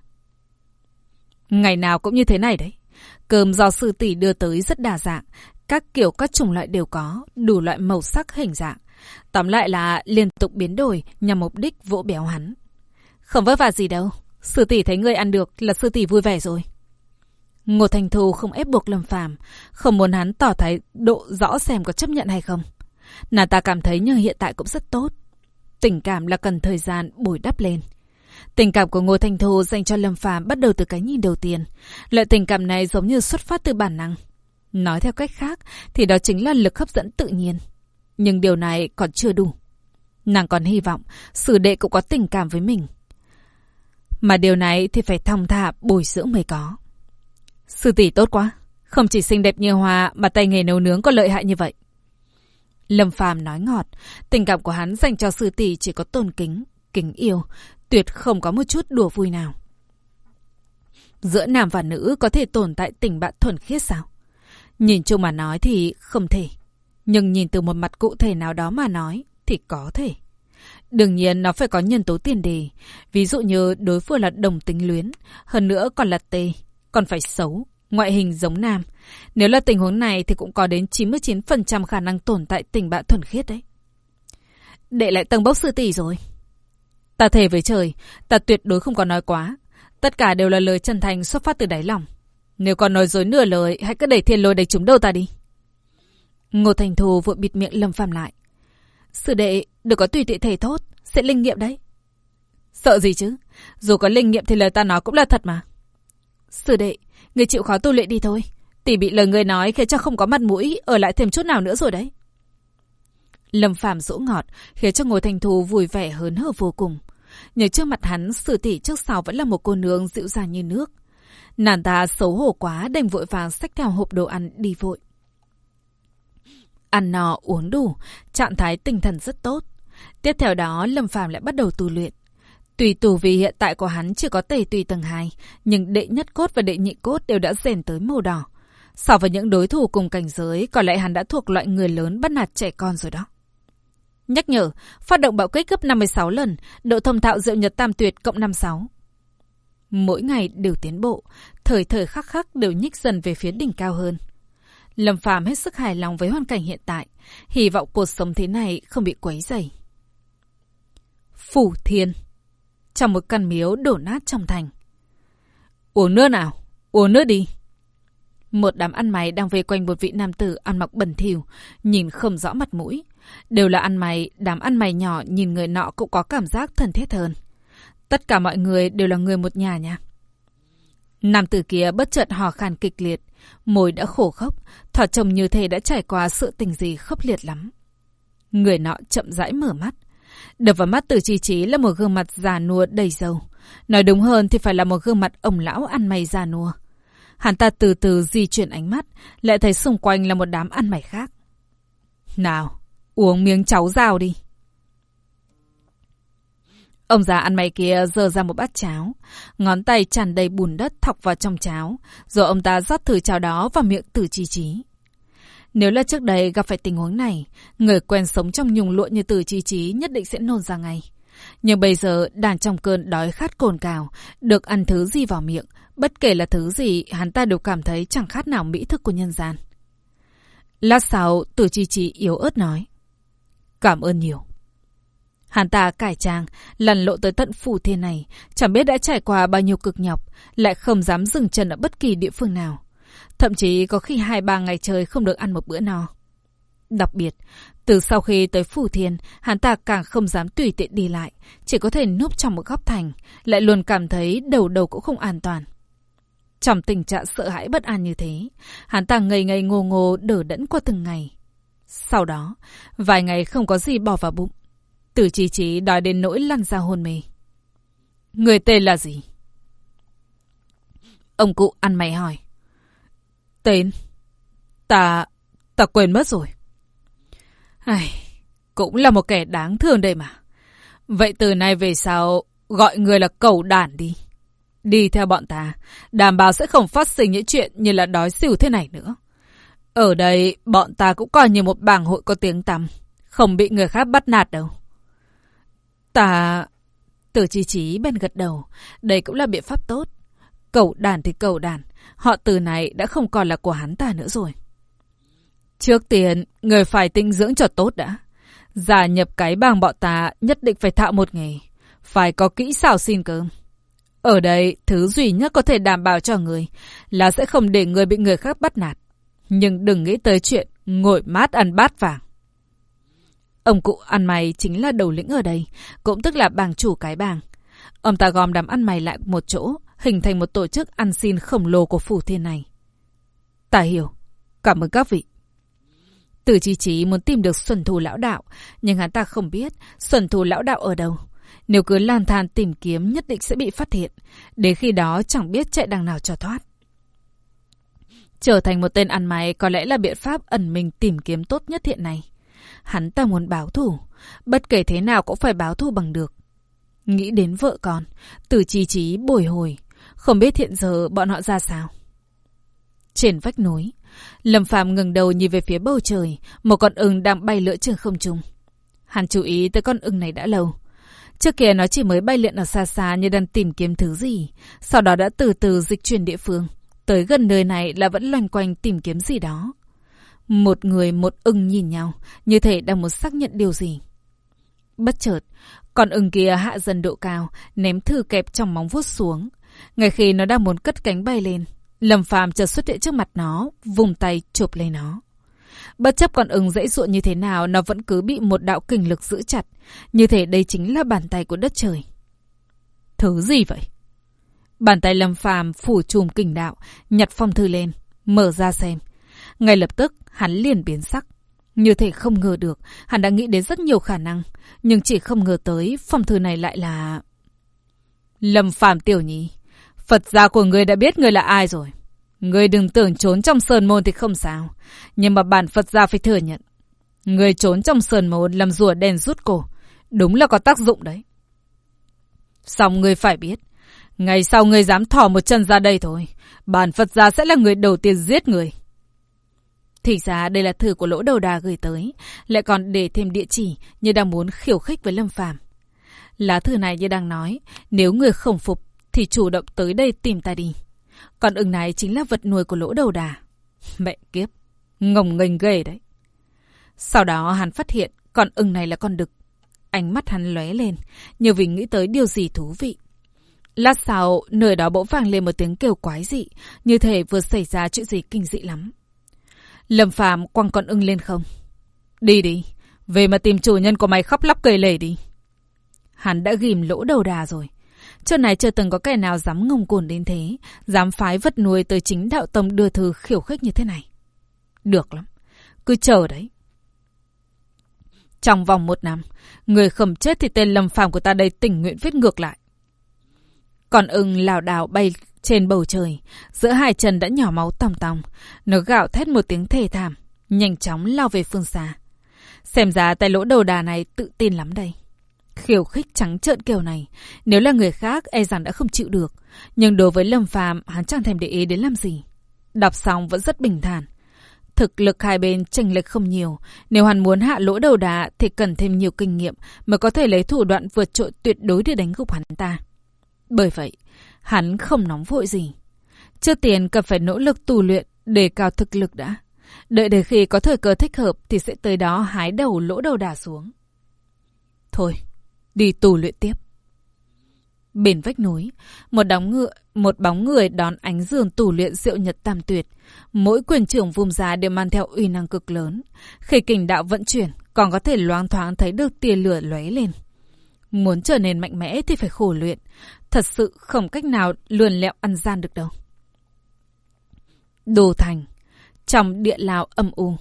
Ngày nào cũng như thế này đấy. Cơm do sư tỷ đưa tới rất đa dạng, các kiểu các chủng loại đều có, đủ loại màu sắc hình dạng. Tóm lại là liên tục biến đổi nhằm mục đích vỗ béo hắn. Không vất vả gì đâu, sư tỷ thấy ngươi ăn được là sư tỷ vui vẻ rồi. Ngô Thành Thù không ép buộc Lâm Phàm, không muốn hắn tỏ thái độ rõ xem có chấp nhận hay không. Nàng ta cảm thấy như hiện tại cũng rất tốt. Tình cảm là cần thời gian bồi đắp lên. Tình cảm của Ngô Thành Thù dành cho Lâm Phàm bắt đầu từ cái nhìn đầu tiên. Loại tình cảm này giống như xuất phát từ bản năng. Nói theo cách khác thì đó chính là lực hấp dẫn tự nhiên. Nhưng điều này còn chưa đủ. Nàng còn hy vọng sử đệ cũng có tình cảm với mình. Mà điều này thì phải thong thả bồi dưỡng mới có. Sư tỷ tốt quá. Không chỉ xinh đẹp như hoa mà tay nghề nấu nướng có lợi hại như vậy. Lâm Phàm nói ngọt, tình cảm của hắn dành cho sư tỷ chỉ có tôn kính, kính yêu, tuyệt không có một chút đùa vui nào. Giữa nam và nữ có thể tồn tại tình bạn thuần khiết sao? Nhìn chung mà nói thì không thể. Nhưng nhìn từ một mặt cụ thể nào đó mà nói thì có thể. Đương nhiên nó phải có nhân tố tiền đề. Ví dụ như đối phương là đồng tính luyến, hơn nữa còn là tê, còn phải xấu, ngoại hình giống nam. Nếu là tình huống này thì cũng có đến 99% khả năng tồn tại tình bạn thuần khiết đấy. Đệ lại tầng bốc sư tỷ rồi. Ta thề với trời, ta tuyệt đối không có nói quá. Tất cả đều là lời chân thành xuất phát từ đáy lòng. Nếu còn nói dối nửa lời, hãy cứ đẩy thiên lôi đánh chúng đâu ta đi. Ngô Thành Thù vội bịt miệng Lâm Phàm lại. Sư đệ, đừng có tùy tiện thể thốt, sẽ linh nghiệm đấy. Sợ gì chứ? Dù có linh nghiệm thì lời ta nói cũng là thật mà. Sư đệ, người chịu khó tu luyện đi thôi. Tỷ bị lời người nói khiến cho không có mặt mũi, ở lại thêm chút nào nữa rồi đấy. Lâm Phàm dỗ ngọt, khiến cho Ngô Thành Thù vui vẻ hớn hở vô cùng. Nhờ trước mặt hắn, Sư tỷ trước sau vẫn là một cô nương dịu dàng như nước. Nàng ta xấu hổ quá đành vội vàng xách theo hộp đồ ăn đi vội. Ăn no uống đủ, trạng thái tinh thần rất tốt. Tiếp theo đó Lâm Phàm lại bắt đầu tu luyện. Tùy tù vì hiện tại của hắn chỉ có tề tùy tầng 2, nhưng đệ nhất cốt và đệ nhị cốt đều đã rèn tới màu đỏ. So với những đối thủ cùng cảnh giới, có lẽ hắn đã thuộc loại người lớn bắt nạt trẻ con rồi đó. Nhắc nhở, phát động bạo kích gấp 56 lần, độ thông thạo diệu nhật tam tuyệt cộng 56. Mỗi ngày đều tiến bộ, thời thời khắc khắc đều nhích dần về phía đỉnh cao hơn. Lâm Phàm hết sức hài lòng với hoàn cảnh hiện tại, hy vọng cuộc sống thế này không bị quấy rầy. Phủ Thiên Trong một căn miếu đổ nát trong thành. Uống nước nào, uống nước đi. Một đám ăn mày đang về quanh một vị nam tử ăn mặc bẩn thỉu, nhìn không rõ mặt mũi. Đều là ăn mày, đám ăn mày nhỏ nhìn người nọ cũng có cảm giác thân thiết hơn. Tất cả mọi người đều là người một nhà nha. Nam tử kia bất chợt hò khan kịch liệt, môi đã khổ khóc thoạt chồng như thể đã trải qua sự tình gì khốc liệt lắm. Người nọ chậm rãi mở mắt. Đập vào mắt từ chi trí là một gương mặt già nua đầy dầu. Nói đúng hơn thì phải là một gương mặt ông lão ăn mày già nua. Hắn ta từ từ di chuyển ánh mắt, lại thấy xung quanh là một đám ăn mày khác. Nào, uống miếng cháu rào đi. Ông già ăn mày kia dơ ra một bát cháo, ngón tay tràn đầy bùn đất thọc vào trong cháo, rồi ông ta rót thử cháo đó vào miệng tử chi trí. Nếu là trước đây gặp phải tình huống này, người quen sống trong nhung lụa như tử chi trí nhất định sẽ nôn ra ngay. Nhưng bây giờ đàn trong cơn đói khát cồn cào, được ăn thứ gì vào miệng, bất kể là thứ gì, hắn ta đều cảm thấy chẳng khát nào mỹ thức của nhân gian. Lát sau, tử chi chi yếu ớt nói. Cảm ơn nhiều. Hắn ta cải trang, lăn lộ tới tận phủ thiên này, chẳng biết đã trải qua bao nhiêu cực nhọc, lại không dám dừng chân ở bất kỳ địa phương nào. Thậm chí có khi hai ba ngày trời không được ăn một bữa no. Đặc biệt, từ sau khi tới phủ thiên, hắn ta càng không dám tùy tiện đi lại, chỉ có thể núp trong một góc thành, lại luôn cảm thấy đầu đầu cũng không an toàn. Trong tình trạng sợ hãi bất an như thế, hắn ta ngây ngây ngô ngô đỡ đẫn qua từng ngày. Sau đó, vài ngày không có gì bỏ vào bụng. Tử trí trí đòi đến nỗi lăn ra hôn mê. Người tên là gì? Ông cụ ăn mày hỏi. Tên? Ta... ta quên mất rồi. Ai, cũng là một kẻ đáng thương đây mà. Vậy từ nay về sau, gọi người là cầu đản đi. Đi theo bọn ta, đảm bảo sẽ không phát sinh những chuyện như là đói xỉu thế này nữa. Ở đây, bọn ta cũng coi như một bảng hội có tiếng tăm, không bị người khác bắt nạt đâu. Ta... Tử chi chí bên gật đầu, đây cũng là biện pháp tốt. Cầu đàn thì cầu đàn, họ từ này đã không còn là của hắn ta nữa rồi. Trước tiên, người phải tinh dưỡng cho tốt đã. giả nhập cái bang bọn ta nhất định phải thạo một nghề. Phải có kỹ xảo xin cơm. Ở đây, thứ duy nhất có thể đảm bảo cho người là sẽ không để người bị người khác bắt nạt. Nhưng đừng nghĩ tới chuyện ngồi mát ăn bát vàng. Ông cụ ăn mày chính là đầu lĩnh ở đây, cũng tức là bàng chủ cái bàng. Ông ta gom đám ăn mày lại một chỗ, hình thành một tổ chức ăn xin khổng lồ của phủ thiên này. Ta hiểu. Cảm ơn các vị. Từ chi chí muốn tìm được Xuân Thù Lão Đạo, nhưng hắn ta không biết Xuân Thù Lão Đạo ở đâu. Nếu cứ lan than tìm kiếm nhất định sẽ bị phát hiện. Đến khi đó chẳng biết chạy đằng nào cho thoát. Trở thành một tên ăn mày có lẽ là biện pháp ẩn mình tìm kiếm tốt nhất hiện nay. Hắn ta muốn báo thù. Bất kể thế nào cũng phải báo thù bằng được. Nghĩ đến vợ con, từ trì trí bồi hồi. Không biết hiện giờ bọn họ ra sao. Trên vách núi, Lâm Phàm ngừng đầu nhìn về phía bầu trời, một con ưng đang bay lượn trên không trung. Hắn chú ý tới con ưng này đã lâu. Trước kia nó chỉ mới bay lượn ở xa xa như đang tìm kiếm thứ gì, sau đó đã từ từ dịch chuyển địa phương. Tới gần nơi này là vẫn loanh quanh tìm kiếm gì đó. Một người một ưng nhìn nhau, như thể đang muốn xác nhận điều gì. Bất chợt, con ưng kia hạ dần độ cao, ném thư kẹp trong móng vuốt xuống. Ngay khi nó đang muốn cất cánh bay lên, Lâm Phàm chợt xuất hiện trước mặt nó, vùng tay chụp lấy nó. Bất chấp con ưng dãy ruộng như thế nào, nó vẫn cứ bị một đạo kình lực giữ chặt. Như thể đây chính là bàn tay của đất trời. Thứ gì vậy? Bàn tay Lâm Phàm phủ chùm kình đạo, nhặt phong thư lên, mở ra xem. Ngay lập tức, hắn liền biến sắc. Như thể không ngờ được, hắn đã nghĩ đến rất nhiều khả năng, nhưng chỉ không ngờ tới phong thư này lại là... Lâm phạm tiểu nhi Phật gia của người đã biết người là ai rồi. Người đừng tưởng trốn trong sơn môn thì không sao. Nhưng mà bản Phật gia phải thừa nhận. Người trốn trong sơn môn làm rùa đen rút cổ. Đúng là có tác dụng đấy. Xong người phải biết. Ngày sau người dám thỏ một chân ra đây thôi. Bản Phật gia sẽ là người đầu tiên giết người. Thì ra đây là thư của lỗ đầu đà gửi tới. Lại còn để thêm địa chỉ như đang muốn khiêu khích với Lâm Phàm Lá thư này như đang nói. Nếu người không phục thì chủ động tới đây tìm ta đi. Còn ưng này chính là vật nuôi của lỗ đầu đà. [laughs] Mẹ kiếp, ngồng nghênh ghê đấy. Sau đó hắn phát hiện con ưng này là con đực. Ánh mắt hắn lóe lên, như vì nghĩ tới điều gì thú vị. Lát sau, nơi đó bỗng vang lên một tiếng kêu quái dị, như thể vừa xảy ra chuyện gì kinh dị lắm. Lâm Phạm quăng con ưng lên không. Đi đi, về mà tìm chủ nhân của mày khóc lóc cười lể đi. Hắn đã ghim lỗ đầu đà rồi. Trước này chưa từng có kẻ nào dám ngông cuồng đến thế, dám phái vật nuôi tới chính đạo tông đưa thư khiêu khích như thế này. Được lắm, cứ chờ đấy. Trong vòng một năm, người khẩm chết thì tên lâm phàm của ta đây tình nguyện viết ngược lại. Còn ưng lảo đảo bay trên bầu trời, giữa hai chân đã nhỏ máu tòng tòng. Nó gạo thét một tiếng thề thảm, nhanh chóng lao về phương xa. Xem ra tay lỗ đầu đà này tự tin lắm đây. Khiêu khích trắng trợn kiểu này, nếu là người khác e rằng đã không chịu được. Nhưng đối với Lâm Phàm hắn chẳng thèm để ý đến làm gì. Đọc xong vẫn rất bình thản. Thực lực hai bên chênh lệch không nhiều. Nếu hắn muốn hạ lỗ đầu đà thì cần thêm nhiều kinh nghiệm mới có thể lấy thủ đoạn vượt trội tuyệt đối để đánh gục hắn ta. Bởi vậy, hắn không nóng vội gì. Trước tiên cần phải nỗ lực tu luyện để cao thực lực đã. Đợi đến khi có thời cơ thích hợp thì sẽ tới đó hái đầu lỗ đầu đà xuống. Thôi, đi tu luyện tiếp. Bên vách núi, một đóng ngựa, một bóng người đón ánh dương tù luyện diệu nhật tam tuyệt. Mỗi quyền trưởng vùng giá đều mang theo uy năng cực lớn. Khi kình đạo vận chuyển, còn có thể loang thoáng thấy được tia lửa lóe lên. Muốn trở nên mạnh mẽ thì phải khổ luyện. Thật sự không cách nào luồn lẹo ăn gian được đâu. Đồ thành. Trong địa lao âm u.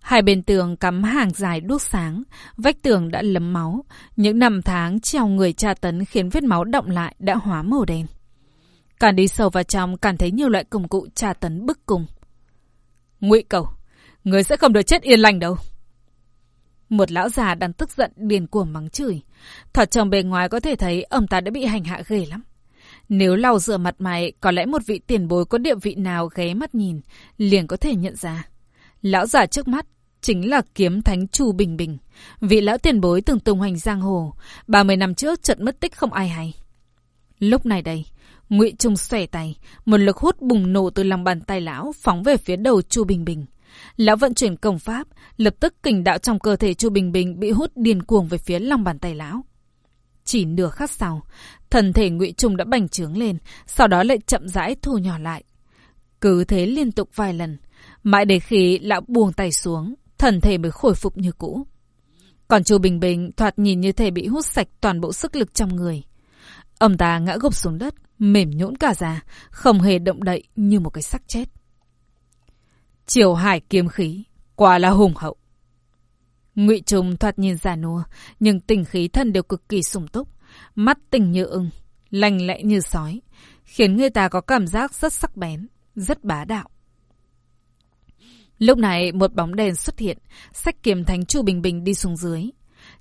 Hai bên tường cắm hàng dài đuốc sáng, vách tường đã lấm máu. Những năm tháng treo người tra tấn khiến vết máu động lại đã hóa màu đen. Càng đi sâu vào trong càng thấy nhiều loại công cụ tra tấn bức cùng. ngụy cầu, người sẽ không được chết yên lành đâu. Một lão già đang tức giận điền cuồng mắng chửi. Thật trong bề ngoài có thể thấy ông ta đã bị hành hạ ghê lắm. Nếu lau rửa mặt mày, có lẽ một vị tiền bối có địa vị nào ghé mắt nhìn, liền có thể nhận ra. Lão già trước mắt chính là kiếm thánh Chu Bình Bình, vị lão tiền bối từng tung hoành giang hồ, 30 năm trước trận mất tích không ai hay. Lúc này đây, Ngụy Trung xòe tay, một lực hút bùng nổ từ lòng bàn tay lão phóng về phía đầu Chu Bình Bình. Lão vận chuyển công pháp, lập tức kình đạo trong cơ thể Chu Bình Bình bị hút điên cuồng về phía lòng bàn tay lão. Chỉ nửa khắc sau, thần thể Ngụy Trung đã bành trướng lên, sau đó lại chậm rãi thu nhỏ lại. Cứ thế liên tục vài lần, mãi đến khi lão buông tay xuống, thần thể mới khôi phục như cũ. Còn Chu Bình Bình thoạt nhìn như thể bị hút sạch toàn bộ sức lực trong người. Ông ta ngã gục xuống đất, mềm nhũn cả ra, không hề động đậy như một cái xác chết. Triều hải kiếm khí, quả là hùng hậu. Ngụy Trung thoạt nhìn già nua, nhưng tình khí thân đều cực kỳ sung túc, mắt tình như ưng, lành lẽ như sói, khiến người ta có cảm giác rất sắc bén, rất bá đạo. Lúc này một bóng đèn xuất hiện, sách kiếm thánh Chu Bình Bình đi xuống dưới.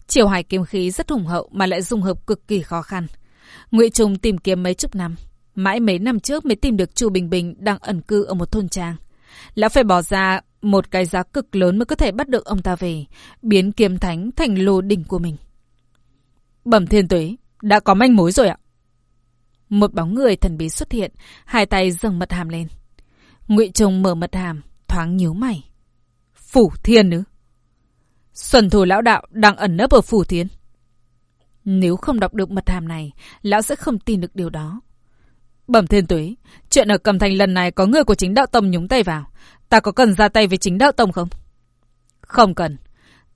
Triều hải kiếm khí rất hùng hậu mà lại dung hợp cực kỳ khó khăn. Ngụy Trung tìm kiếm mấy chục năm, mãi mấy năm trước mới tìm được Chu Bình Bình đang ẩn cư ở một thôn trang. Lão phải bỏ ra một cái giá cực lớn mới có thể bắt được ông ta về, biến kiếm thánh thành lô đỉnh của mình. Bẩm thiên tuế, đã có manh mối rồi ạ. Một bóng người thần bí xuất hiện, hai tay dâng mật hàm lên. Ngụy Trung mở mật hàm, thoáng nhíu mày. Phủ thiên ư? Xuân thù lão đạo đang ẩn nấp ở phủ thiên. Nếu không đọc được mật hàm này, lão sẽ không tin được điều đó. Bẩm thiên tuế, chuyện ở cầm thành lần này có người của chính đạo tông nhúng tay vào. Ta có cần ra tay với chính đạo tông không? Không cần.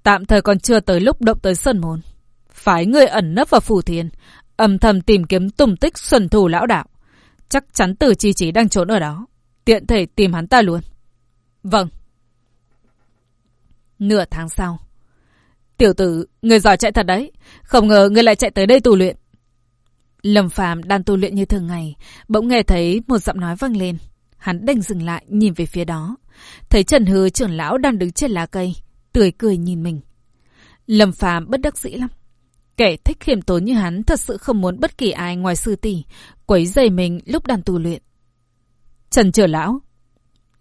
Tạm thời còn chưa tới lúc động tới sơn môn. Phái người ẩn nấp vào phủ thiên, âm thầm tìm kiếm tung tích xuân thù lão đạo. Chắc chắn từ chi trí đang trốn ở đó. Tiện thể tìm hắn ta luôn. Vâng. Nửa tháng sau. Tiểu tử, người giỏi chạy thật đấy. Không ngờ người lại chạy tới đây tu luyện. Lâm Phàm đang tu luyện như thường ngày, bỗng nghe thấy một giọng nói vang lên. Hắn đành dừng lại nhìn về phía đó. Thấy Trần Hư trưởng lão đang đứng trên lá cây, tươi cười nhìn mình. Lâm Phàm bất đắc dĩ lắm. Kẻ thích khiêm tốn như hắn thật sự không muốn bất kỳ ai ngoài sư tỷ quấy rầy mình lúc đang tu luyện. Trần trưởng lão.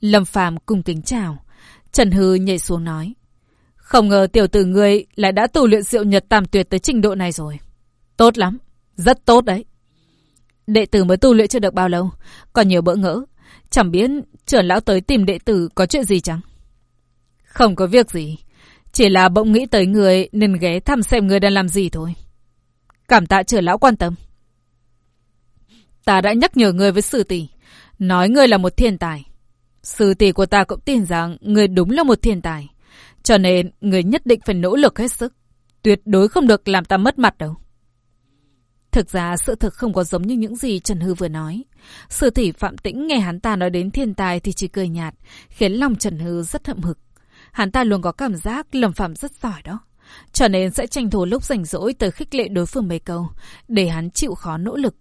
Lâm Phàm cung kính chào. Trần Hư nhảy xuống nói. Không ngờ tiểu tử ngươi lại đã tu luyện diệu nhật tam tuyệt tới trình độ này rồi. Tốt lắm. Rất tốt đấy. Đệ tử mới tu luyện chưa được bao lâu. Còn nhiều bỡ ngỡ. Chẳng biết trưởng lão tới tìm đệ tử có chuyện gì chẳng? Không có việc gì. Chỉ là bỗng nghĩ tới người nên ghé thăm xem người đang làm gì thôi. Cảm tạ trưởng lão quan tâm. Ta đã nhắc nhở người với sư tỷ. Nói người là một thiên tài. Sư tỷ của ta cũng tin rằng người đúng là một thiên tài. Cho nên người nhất định phải nỗ lực hết sức. Tuyệt đối không được làm ta mất mặt đâu. Thực ra sự thực không có giống như những gì Trần Hư vừa nói. Sư tỷ Phạm Tĩnh nghe hắn ta nói đến thiên tài thì chỉ cười nhạt, khiến lòng Trần Hư rất hậm hực. Hắn ta luôn có cảm giác Lâm Phạm rất giỏi đó. Cho nên sẽ tranh thủ lúc rảnh rỗi tới khích lệ đối phương mấy câu, để hắn chịu khó nỗ lực.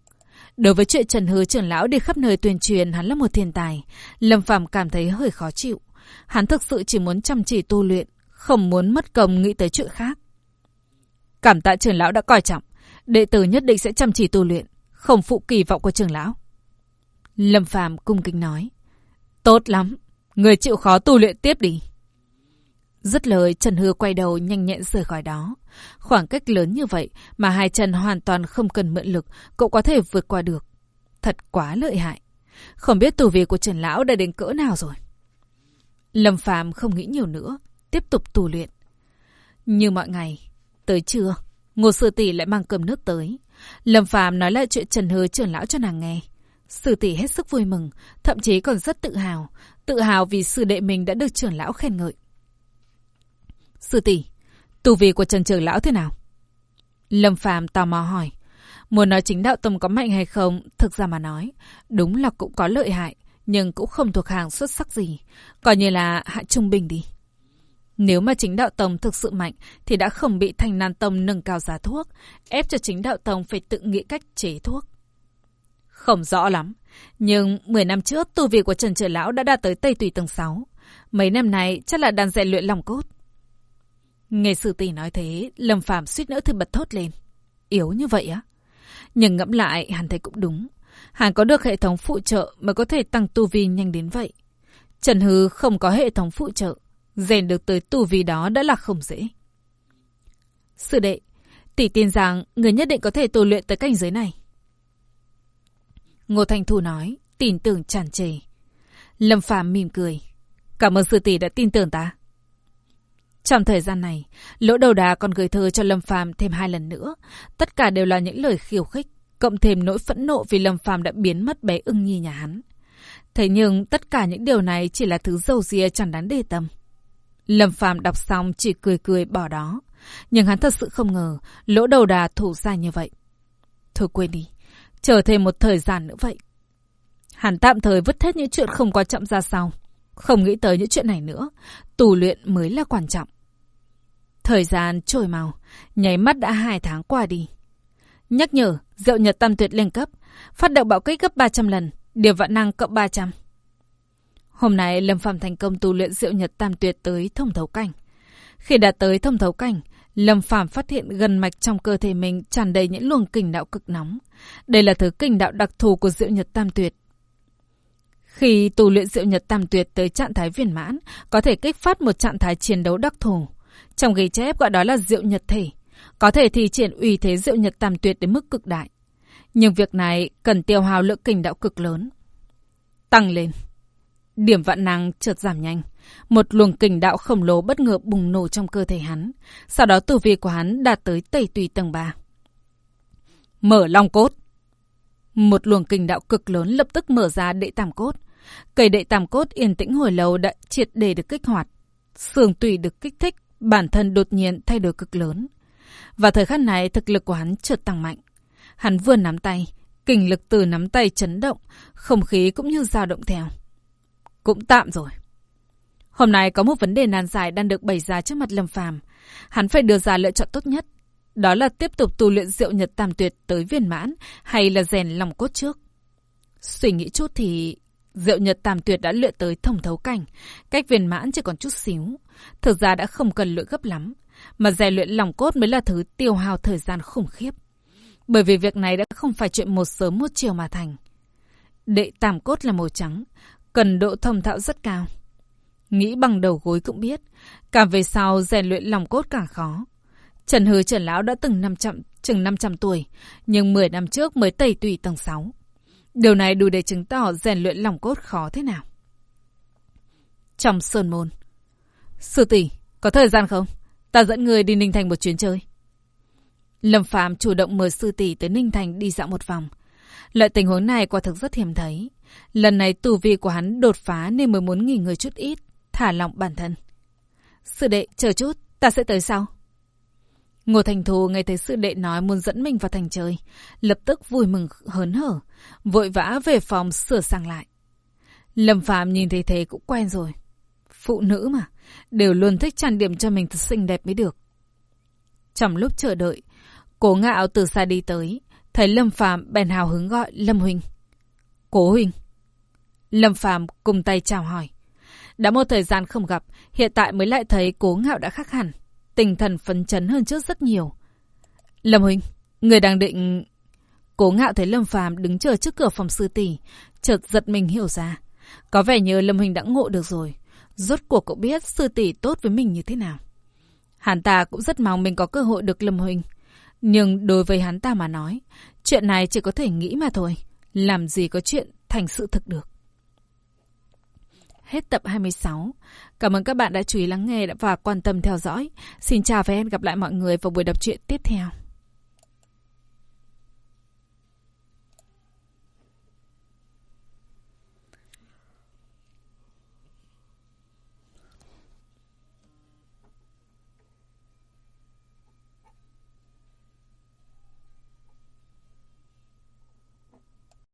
Đối với chuyện Trần Hư trưởng lão đi khắp nơi tuyên truyền hắn là một thiên tài, Lâm Phạm cảm thấy hơi khó chịu. Hắn thực sự chỉ muốn chăm chỉ tu luyện, không muốn mất công nghĩ tới chuyện khác. Cảm tạ trưởng lão đã coi trọng, đệ tử nhất định sẽ chăm chỉ tu luyện, không phụ kỳ vọng của trưởng lão. Lâm Phàm cung kính nói, tốt lắm, Người chịu khó tu luyện tiếp đi. Dứt lời, Trần Hư quay đầu nhanh nhẹn rời khỏi đó. Khoảng cách lớn như vậy mà hai chân hoàn toàn không cần mượn lực, cậu có thể vượt qua được. Thật quá lợi hại. Không biết tù vi của Trần Lão đã đến cỡ nào rồi. Lâm Phàm không nghĩ nhiều nữa, tiếp tục tu luyện. Như mọi ngày, tới trưa, Ngô Sư Tỷ lại mang cơm nước tới. Lâm Phàm nói lại chuyện Trần Hứa trưởng lão cho nàng nghe. Sư tỷ hết sức vui mừng, thậm chí còn rất tự hào, tự hào vì sư đệ mình đã được trưởng lão khen ngợi. Sư tỷ, tu vi của Trần trưởng lão thế nào? Lâm Phàm tò mò hỏi. Muốn nói chính đạo tông có mạnh hay không, thực ra mà nói, đúng là cũng có lợi hại, nhưng cũng không thuộc hàng xuất sắc gì, coi như là hạ trung bình đi. Nếu mà chính đạo tông thực sự mạnh thì đã không bị thành nan tông nâng cao giá thuốc, ép cho chính đạo tông phải tự nghĩ cách chế thuốc. Không rõ lắm, nhưng 10 năm trước tu vi của Trần Trời Lão đã đạt tới Tây Tùy tầng 6. Mấy năm này chắc là đang rèn luyện lòng cốt. Nghe sư tỷ nói thế, Lâm Phàm suýt nữa thì bật thốt lên. Yếu như vậy á? Nhưng ngẫm lại, hắn thấy cũng đúng. Hắn có được hệ thống phụ trợ mới có thể tăng tu vi nhanh đến vậy. Trần Hư không có hệ thống phụ trợ. Rèn được tới tù vi đó đã là không dễ. Sư đệ, tỷ tin rằng người nhất định có thể tu luyện tới cảnh giới này. Ngô thành Thu nói, tin tưởng tràn trề. Lâm Phàm mỉm cười. Cảm ơn sư tỷ đã tin tưởng ta. Trong thời gian này, Lỗ Đầu Đà còn gửi thơ cho Lâm Phàm thêm hai lần nữa. Tất cả đều là những lời khiêu khích, cộng thêm nỗi phẫn nộ vì Lâm Phàm đã biến mất bé ưng nhi nhà hắn. Thế nhưng tất cả những điều này chỉ là thứ dầu dìa chẳng đáng đề tâm. Lâm Phàm đọc xong chỉ cười cười bỏ đó. Nhưng hắn thật sự không ngờ Lỗ Đầu Đà thủ ra như vậy. Thôi quên đi, chờ thêm một thời gian nữa vậy. Hắn tạm thời vứt hết những chuyện không quan trọng ra sau. Không nghĩ tới những chuyện này nữa. Tù luyện mới là quan trọng. Thời gian trôi mau, nháy mắt đã hai tháng qua đi. Nhắc nhở, rượu nhật tam tuyệt lên cấp, phát động bạo kích gấp 300 lần, điều vạn năng cộng 300. Hôm nay Lâm Phạm thành công tu luyện diệu nhật tam tuyệt tới thông thấu cảnh. Khi đạt tới thông thấu cảnh, Lâm Phạm phát hiện gần mạch trong cơ thể mình tràn đầy những luồng kình đạo cực nóng. Đây là thứ kình đạo đặc thù của Diệu Nhật Tam Tuyệt. Khi tu luyện Diệu Nhật Tam Tuyệt tới trạng thái viên mãn, có thể kích phát một trạng thái chiến đấu đặc thù. Trong ghi chép gọi đó là Diệu Nhật Thể, có thể thi triển uy thế Diệu Nhật Tam Tuyệt đến mức cực đại. Nhưng việc này cần tiêu hao lượng kình đạo cực lớn. Tăng lên. Điểm vạn năng chợt giảm nhanh. Một luồng kình đạo khổng lồ bất ngờ bùng nổ trong cơ thể hắn. Sau đó tử vi của hắn đạt tới tẩy tùy tầng 3. Mở long cốt. Một luồng kình đạo cực lớn lập tức mở ra đệ tam cốt. Cây đệ tam cốt yên tĩnh hồi lâu đã triệt để được kích hoạt. Sườn tùy được kích thích, bản thân đột nhiên thay đổi cực lớn. Và thời khắc này thực lực của hắn chợt tăng mạnh. Hắn vừa nắm tay, kình lực từ nắm tay chấn động, không khí cũng như dao động theo. Cũng tạm rồi. Hôm nay có một vấn đề nan giải đang được bày ra trước mặt Lâm Phàm. Hắn phải đưa ra lựa chọn tốt nhất. Đó là tiếp tục tu luyện diệu nhật tam tuyệt tới viên mãn hay là rèn lòng cốt trước. Suy nghĩ chút thì diệu nhật tam tuyệt đã luyện tới thông thấu cảnh. Cách viên mãn chỉ còn chút xíu. Thực ra đã không cần luyện gấp lắm. Mà rèn luyện lòng cốt mới là thứ tiêu hao thời gian khủng khiếp. Bởi vì việc này đã không phải chuyện một sớm một chiều mà thành. Đệ tam cốt là màu trắng, cần độ thông thạo rất cao. Nghĩ bằng đầu gối cũng biết, cả về sau rèn luyện lòng cốt càng khó. Trần Hư Trần Lão đã từng 500, chừng 500 tuổi, nhưng 10 năm trước mới tẩy tùy tầng 6. Điều này đủ để chứng tỏ rèn luyện lòng cốt khó thế nào. Trong Sơn Môn Sư tỷ, có thời gian không? Ta dẫn người đi Ninh Thành một chuyến chơi. Lâm Phạm chủ động mời sư tỷ tới Ninh Thành đi dạo một vòng. Loại tình huống này quả thực rất hiếm thấy. Lần này tù vi của hắn đột phá nên mới muốn nghỉ ngơi chút ít, thả lỏng bản thân. Sư đệ, chờ chút, ta sẽ tới sau. Ngô Thành Thù nghe thấy sư đệ nói muốn dẫn mình vào thành chơi, lập tức vui mừng hớn hở, vội vã về phòng sửa sang lại. Lâm Phạm nhìn thấy thế cũng quen rồi. Phụ nữ mà, đều luôn thích trang điểm cho mình thật xinh đẹp mới được. Trong lúc chờ đợi, cố ngạo từ xa đi tới, thấy Lâm Phạm bèn hào hứng gọi Lâm Huynh. Cố Huynh. Lâm Phạm cùng tay chào hỏi. Đã một thời gian không gặp, hiện tại mới lại thấy cố ngạo đã khác hẳn. Tinh thần phấn chấn hơn trước rất nhiều. Lâm Huynh, người đang định... Cố ngạo thấy Lâm Phàm đứng chờ trước cửa phòng sư tỷ, chợt giật mình hiểu ra. Có vẻ như Lâm Huynh đã ngộ được rồi. Rốt cuộc cậu biết sư tỷ tốt với mình như thế nào. Hắn ta cũng rất mong mình có cơ hội được Lâm Huynh. Nhưng đối với hắn ta mà nói, chuyện này chỉ có thể nghĩ mà thôi. Làm gì có chuyện thành sự thực được. Hết tập 26. Cảm ơn các bạn đã chú ý lắng nghe và quan tâm theo dõi. Xin chào và hẹn gặp lại mọi người vào buổi đọc truyện tiếp theo.